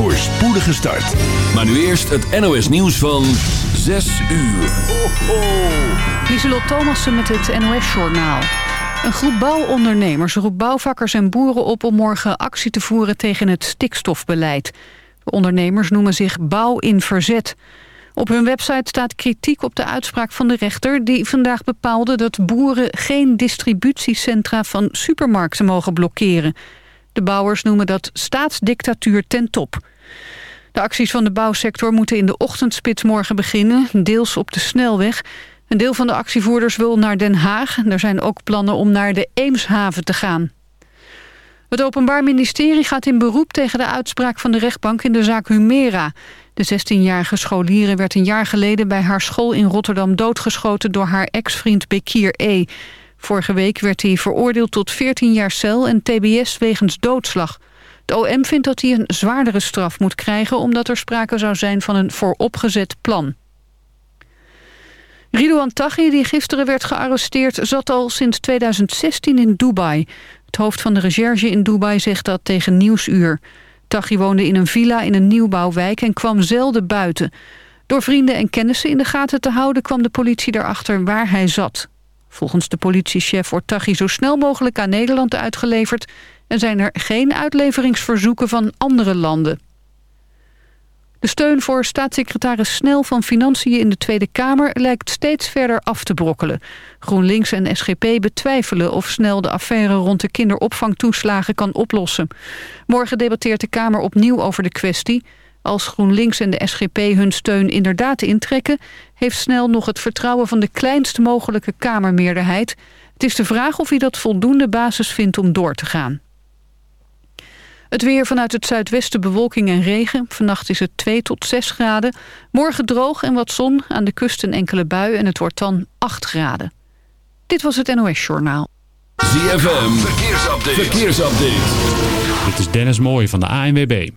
voor spoedige start. Maar nu eerst het NOS nieuws van 6 uur. Ho, ho. Lieselot Thomassen met het NOS-journaal. Een groep bouwondernemers roept bouwvakkers en boeren op... om morgen actie te voeren tegen het stikstofbeleid. De ondernemers noemen zich Bouw in Verzet. Op hun website staat kritiek op de uitspraak van de rechter... die vandaag bepaalde dat boeren geen distributiecentra van supermarkten mogen blokkeren. De bouwers noemen dat staatsdictatuur ten top. De acties van de bouwsector moeten in de ochtendspits morgen beginnen... deels op de snelweg... Een deel van de actievoerders wil naar Den Haag. Er zijn ook plannen om naar de Eemshaven te gaan. Het Openbaar Ministerie gaat in beroep tegen de uitspraak van de rechtbank in de zaak Humera. De 16-jarige scholieren werd een jaar geleden bij haar school in Rotterdam doodgeschoten door haar ex-vriend Bekir E. Vorige week werd hij veroordeeld tot 14 jaar cel en tbs wegens doodslag. Het OM vindt dat hij een zwaardere straf moet krijgen omdat er sprake zou zijn van een vooropgezet plan. Ridouan Taghi, die gisteren werd gearresteerd, zat al sinds 2016 in Dubai. Het hoofd van de recherche in Dubai zegt dat tegen Nieuwsuur. Taghi woonde in een villa in een nieuwbouwwijk en kwam zelden buiten. Door vrienden en kennissen in de gaten te houden kwam de politie erachter waar hij zat. Volgens de politiechef wordt Taghi zo snel mogelijk aan Nederland uitgeleverd... en zijn er geen uitleveringsverzoeken van andere landen. De steun voor staatssecretaris Snel van Financiën in de Tweede Kamer lijkt steeds verder af te brokkelen. GroenLinks en SGP betwijfelen of Snel de affaire rond de kinderopvangtoeslagen kan oplossen. Morgen debatteert de Kamer opnieuw over de kwestie. Als GroenLinks en de SGP hun steun inderdaad intrekken... heeft Snel nog het vertrouwen van de kleinst mogelijke Kamermeerderheid. Het is de vraag of hij dat voldoende basis vindt om door te gaan. Het weer vanuit het zuidwesten bewolking en regen. Vannacht is het 2 tot 6 graden. Morgen droog en wat zon. Aan de kust een enkele bui en het wordt dan 8 graden. Dit was het NOS Journaal. ZFM, verkeersupdate. verkeersupdate. Dit is Dennis Mooij van de ANWB.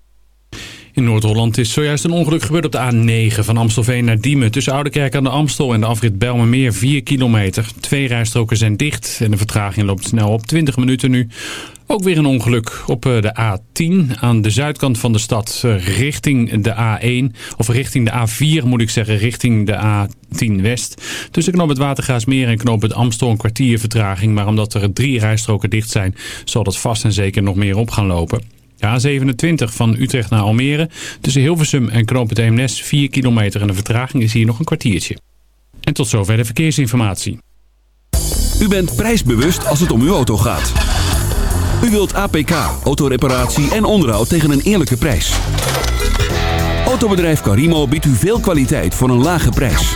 In Noord-Holland is zojuist een ongeluk gebeurd op de A9 van Amstelveen naar Diemen. Tussen Oudekerk aan de Amstel en de afrit Bijlmermeer 4 kilometer. Twee rijstroken zijn dicht en de vertraging loopt snel op 20 minuten nu. Ook weer een ongeluk op eh, de A10 aan de zuidkant van de stad eh, richting de A1. Of richting de A4 moet ik zeggen, richting de A10 West. Tussen knoop het Watergaasmeer en knoop het Amstel een kwartier vertraging. Maar omdat er drie rijstroken dicht zijn, zal dat vast en zeker nog meer op gaan lopen. De A27 van Utrecht naar Almere. Tussen Hilversum en knoop het Eemnes 4 kilometer en de vertraging is hier nog een kwartiertje. En tot zover de verkeersinformatie. U bent prijsbewust als het om uw auto gaat. U wilt APK, autoreparatie en onderhoud tegen een eerlijke prijs. Autobedrijf Carimo biedt u veel kwaliteit voor een lage prijs.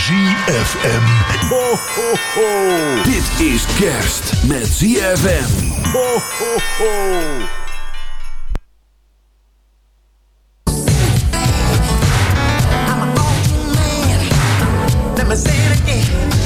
ZFM. Ho, ho, ho. Dit is kerst met ZFM. Ho, ho, ho. I'm an old man. Let me say it again.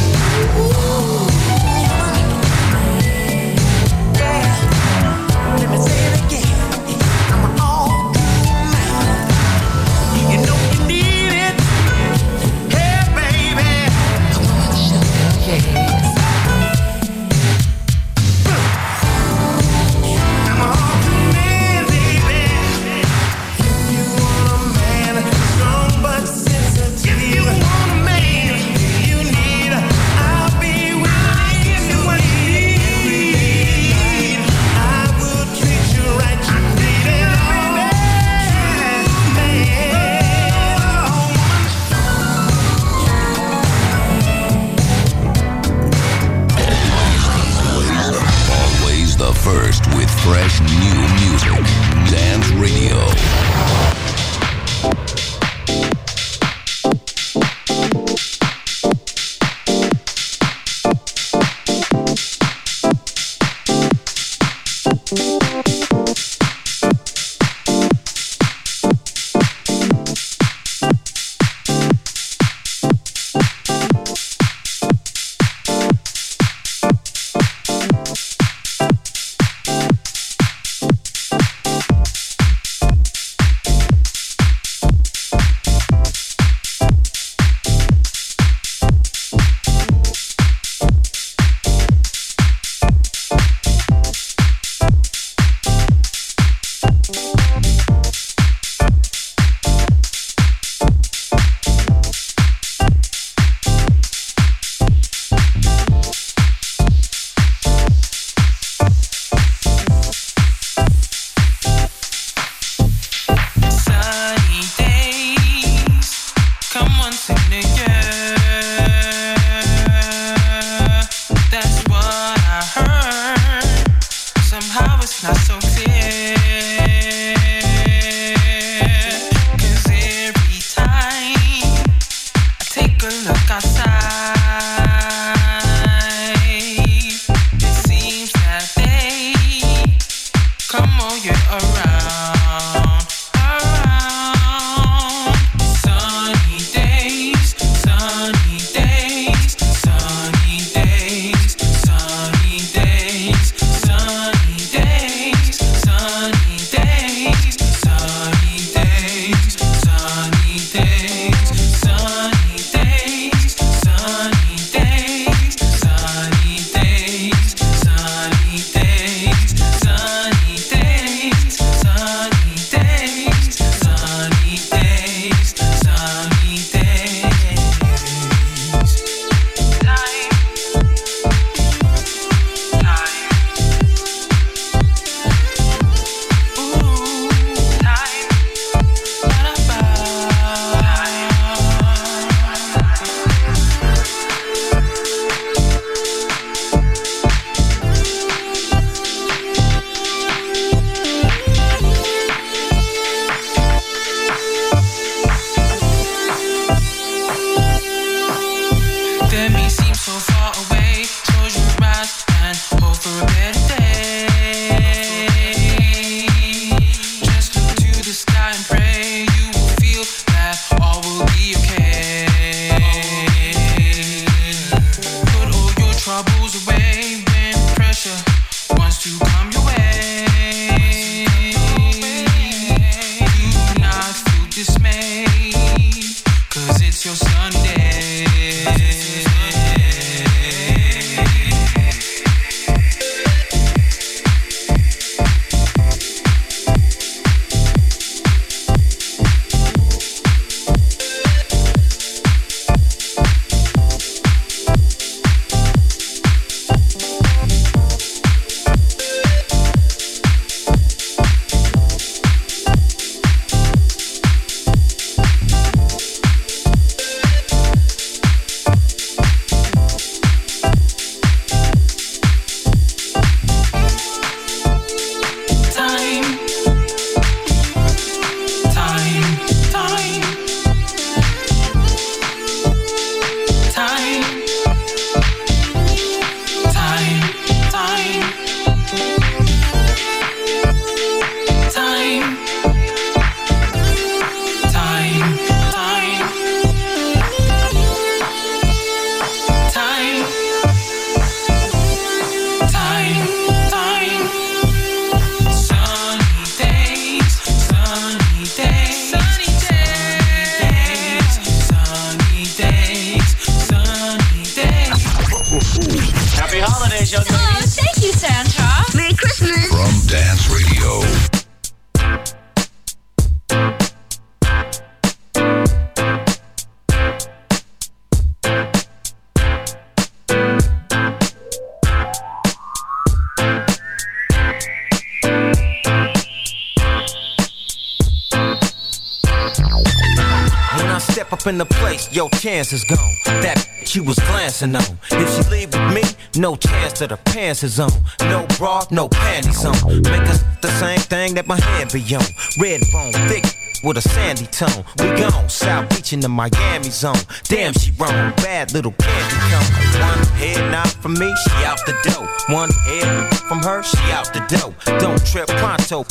Chance is gone. That you was glancing on. If she leave with me, no chance that her pants is on. No bra, no panties on. Make us the same thing that my hand be on. Red bone, thick with a sandy tone. We gone South Beach in the Miami zone. Damn, she wrong. Bad little candy cone. One head nod from me, she out the door. One head from her, she out the door. Don't trip pronto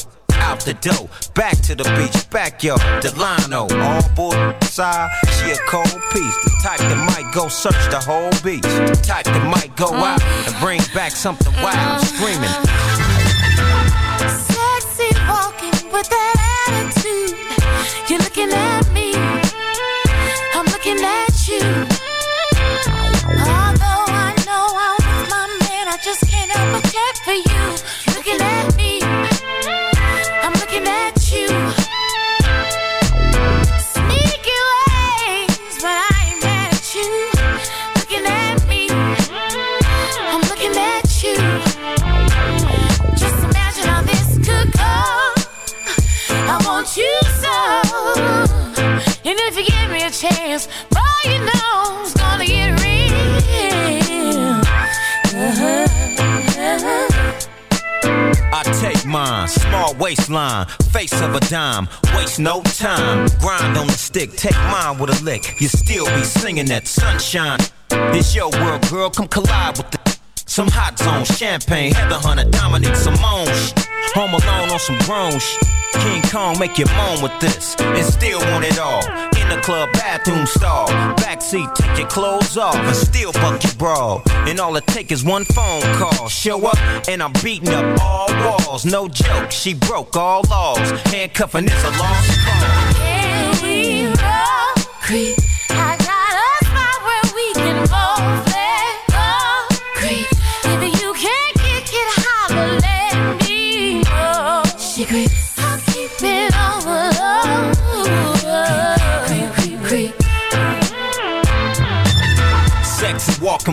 out the door. Back to the beach, backyard, Delano. Oh. All board side, she a cold piece. The type that might go search the whole beach. The type that might go mm. out and bring back something wild, mm. screaming. Sexy walking with that attitude. You're looking at chance, boy, you know it's gonna get real. Uh-huh. I take mine, small waistline, face of a dime, waste no time. Grind on the stick, take mine with a lick. You still be singing that sunshine. This your world, girl, come collide with the. Some hot zone, champagne, Heather Hunter, Dominique Simone. Home alone on some grown sh- King Kong make you moan with this, and still want it all. In the club bathroom stall, backseat, take your clothes off, and still fuck your bra. And all it take is one phone call. Show up, and I'm beating up all walls. No joke, she broke all laws. Handcuffing is a lost cause. Can we roll? Creep.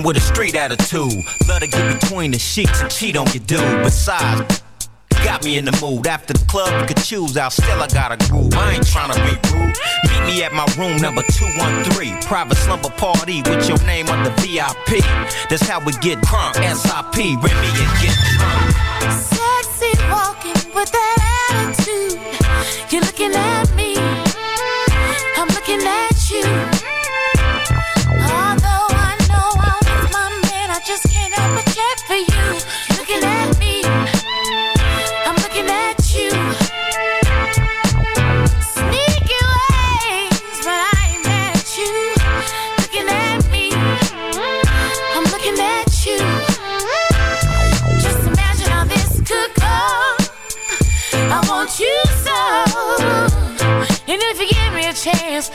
With a street attitude. Love to get between the sheets and cheat on your dude. Besides, got me in the mood. After the club, you could choose out. Still, I got a groove. I ain't tryna be rude. Meet me at my room number 213. Private slumber party with your name on the VIP. That's how we get crunk. SIP, Remy and get drunk. Sexy walking with that attitude. You're looking at me. And if you give me a chance,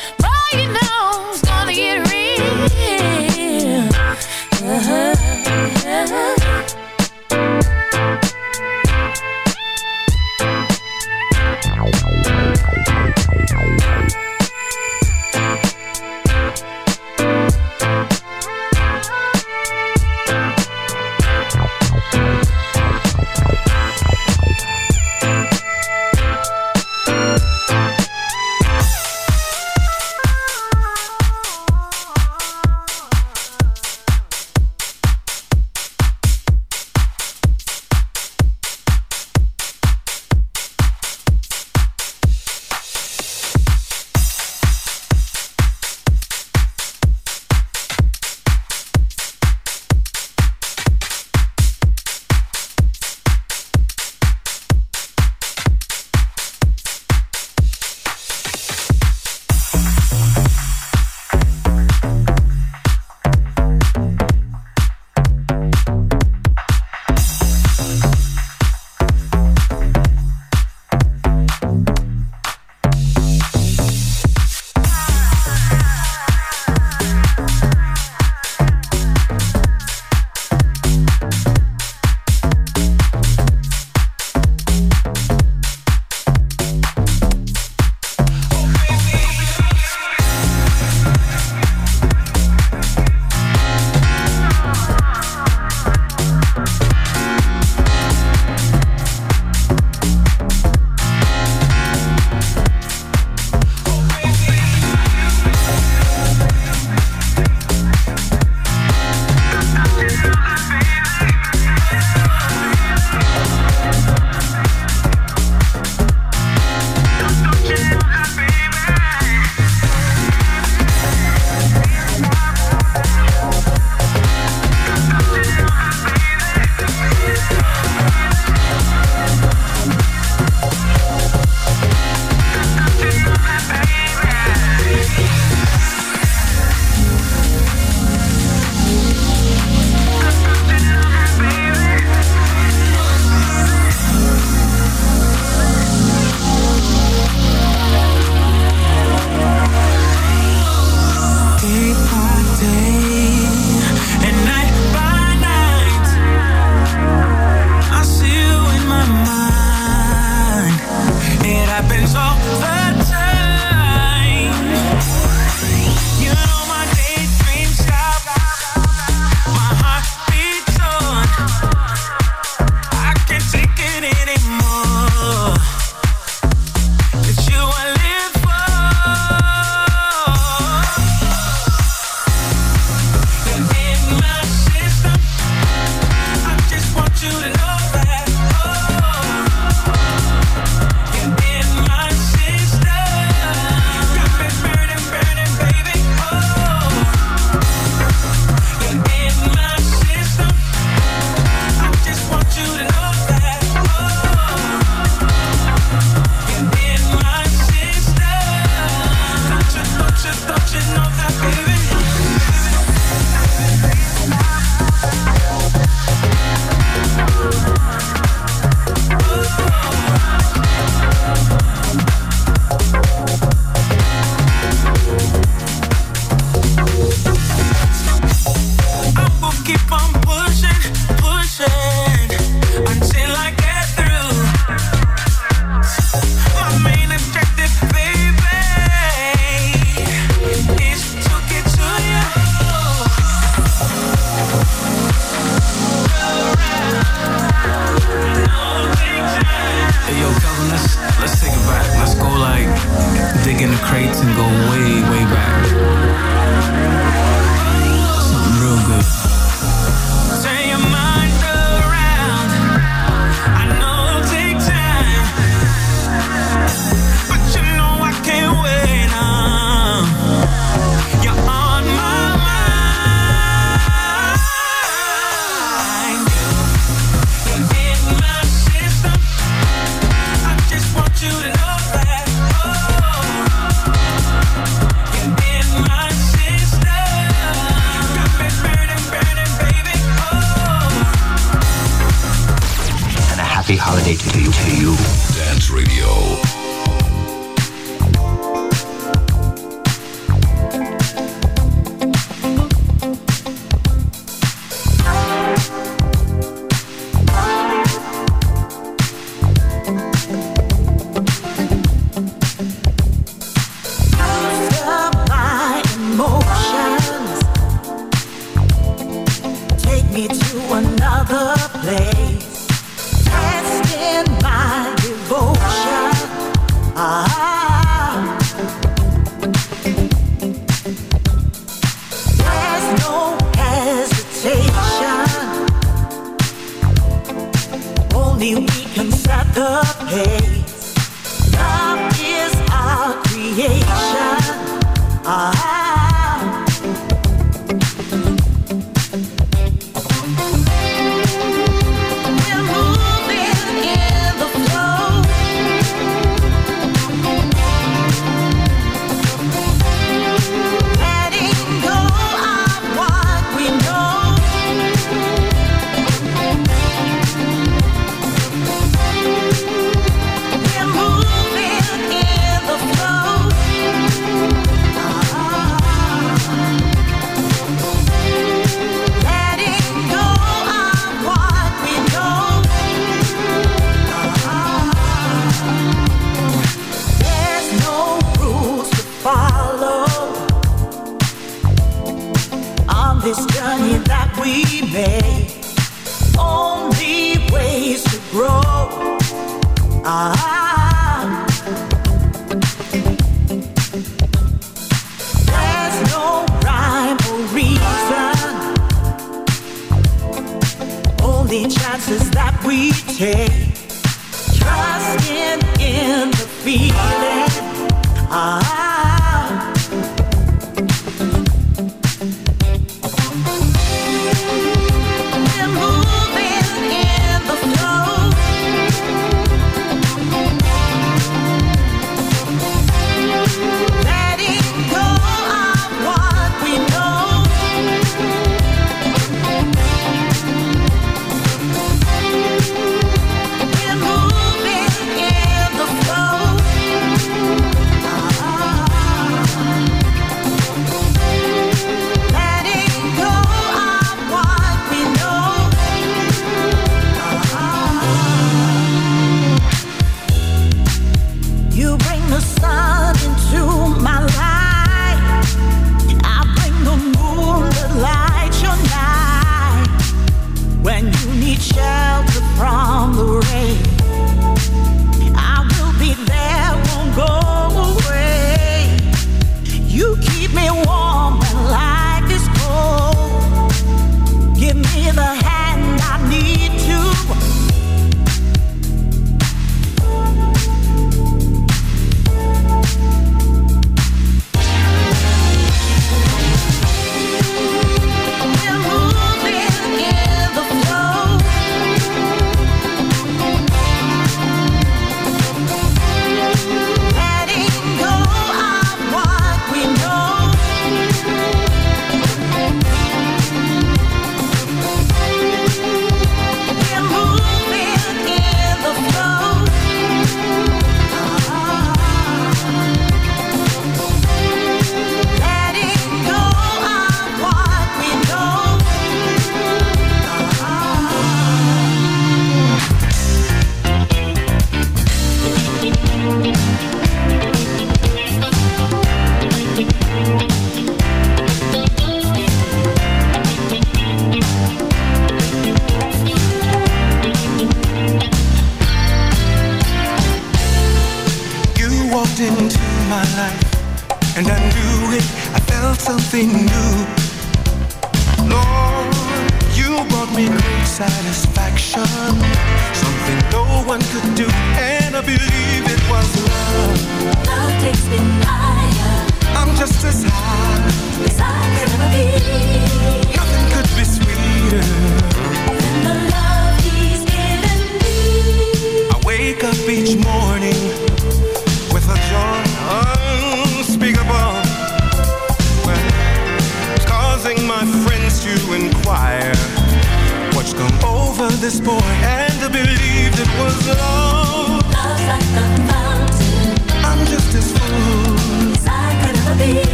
chances that we take.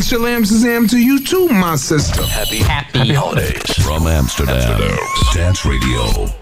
And Shalam Shazam to you too, my sister. Happy, happy, happy holidays. From Amsterdam. Amsterdam. Dance Radio.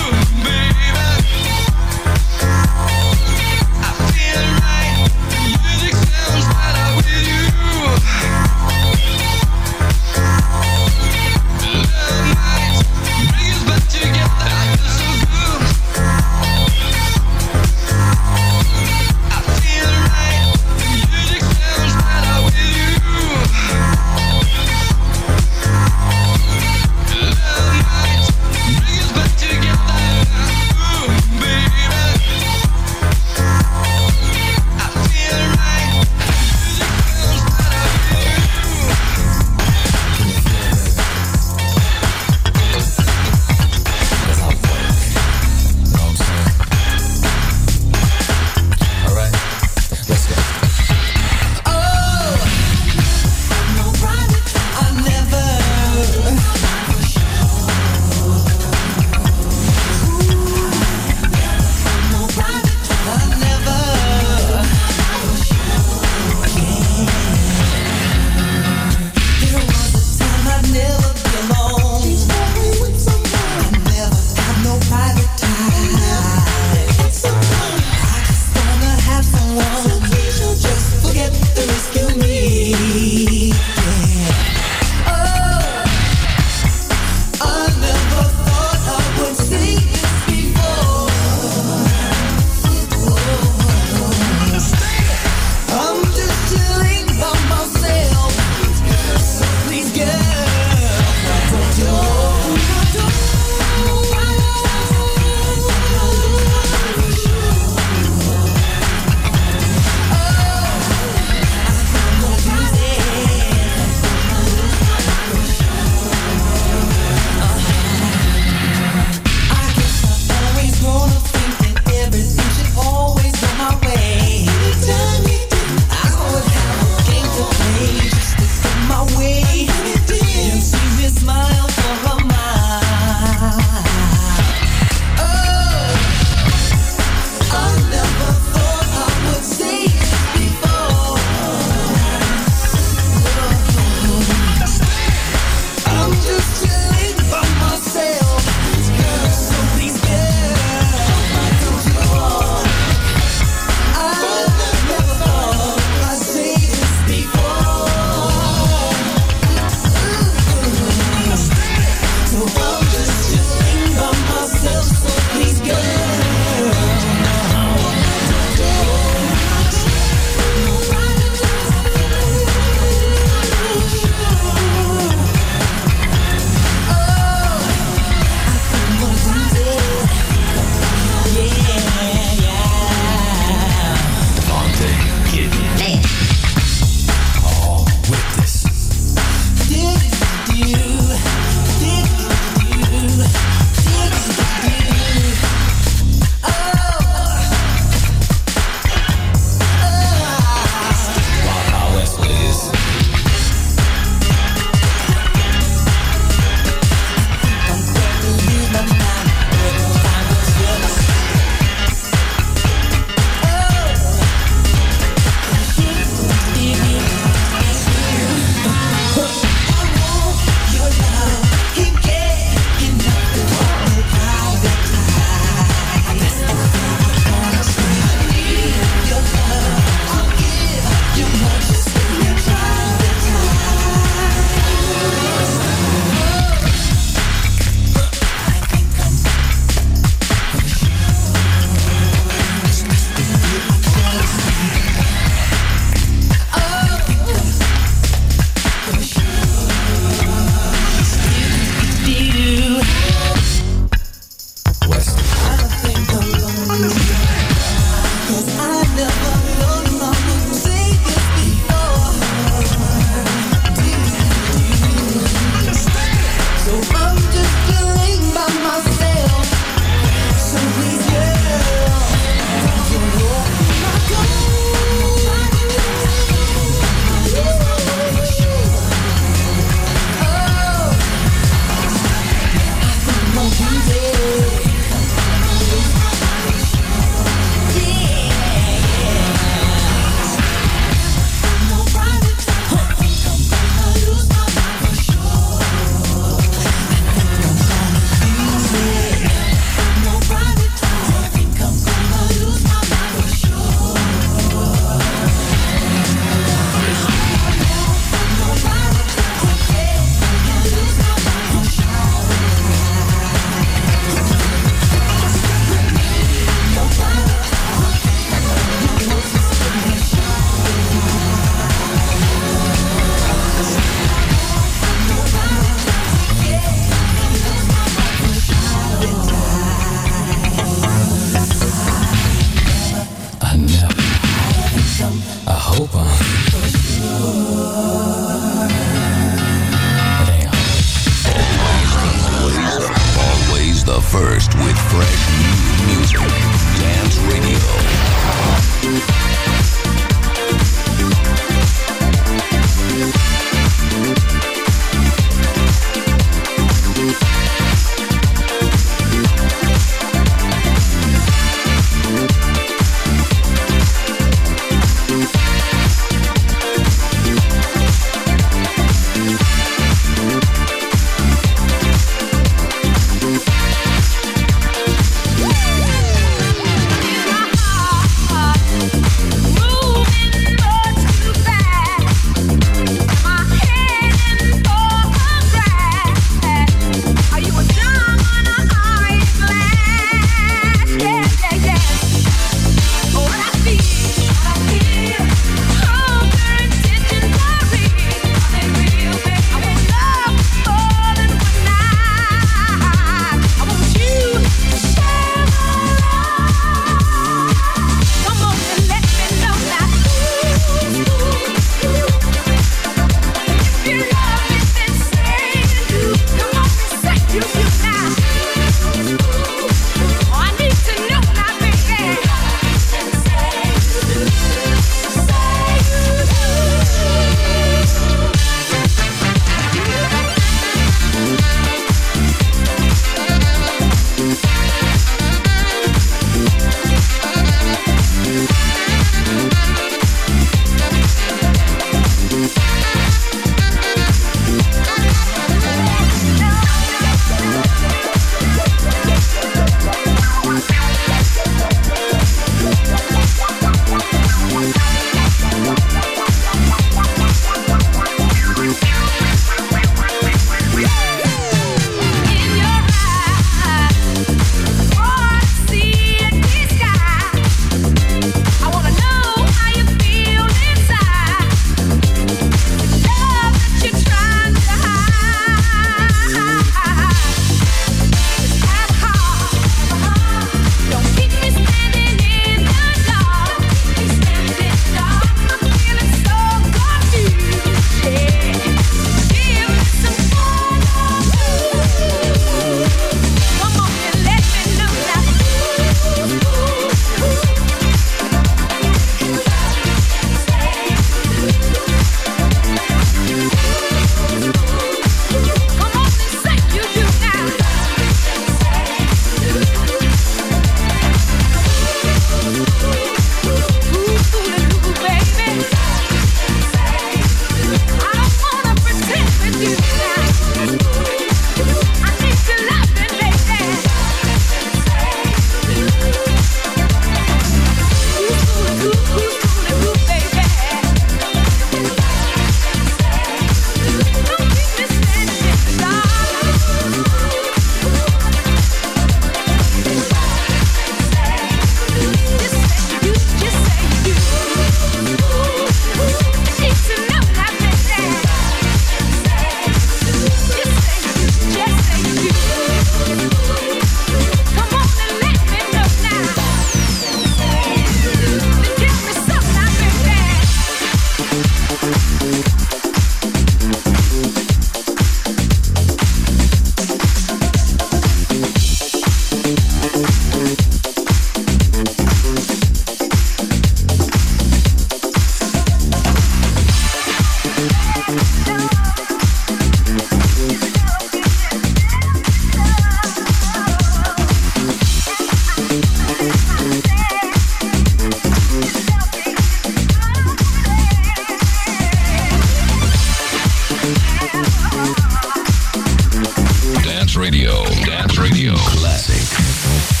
Dance Radio. Dance Radio. Classic.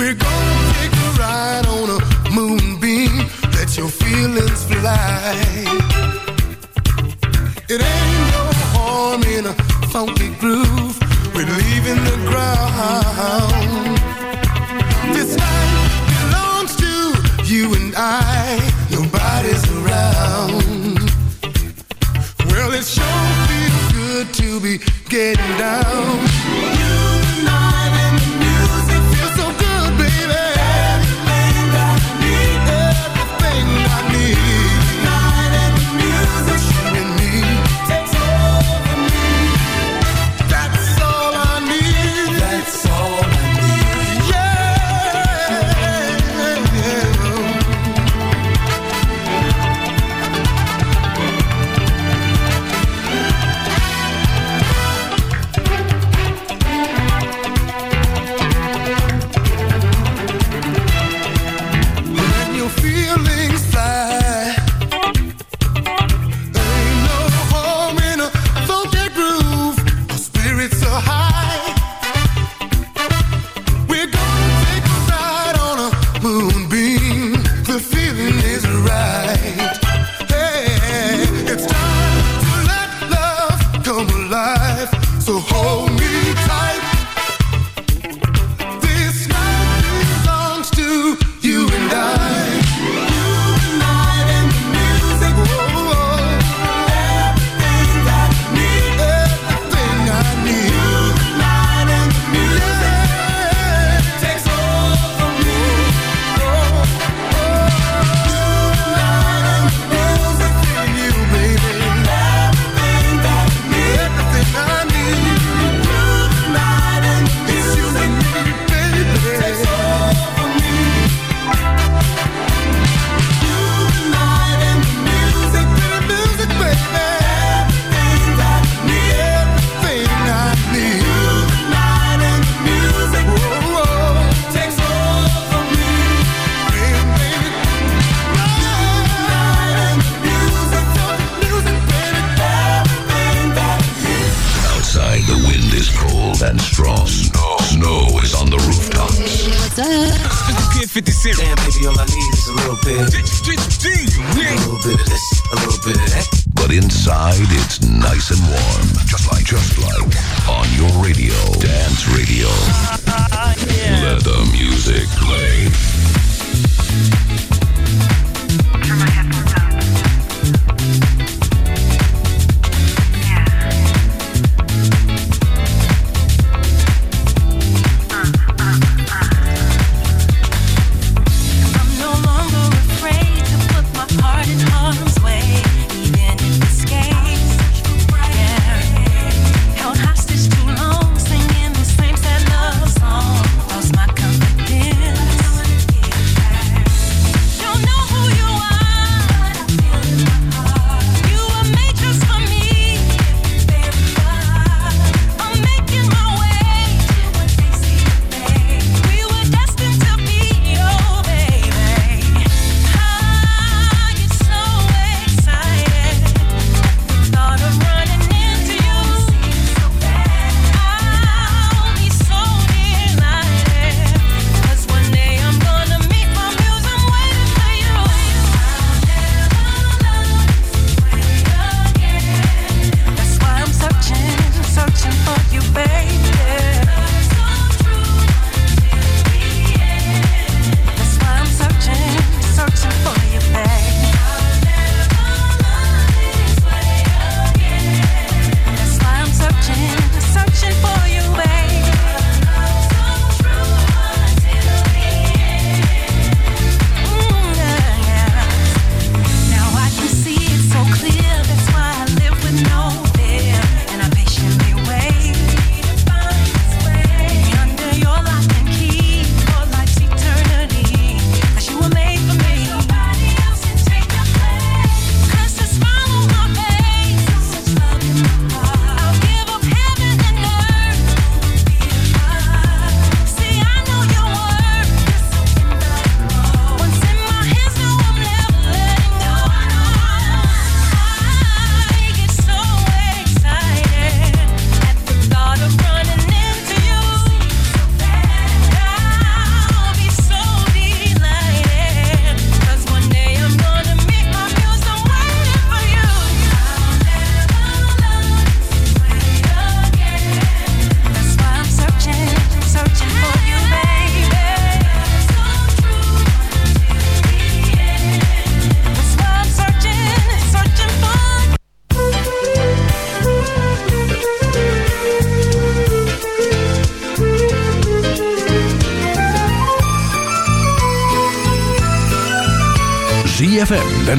We're gonna take a ride on a moonbeam. Let your feelings fly. It ain't no harm in a funky groove. We're leaving the ground. This night belongs to you and I. Nobody's around. Well, it sure feels good to be getting down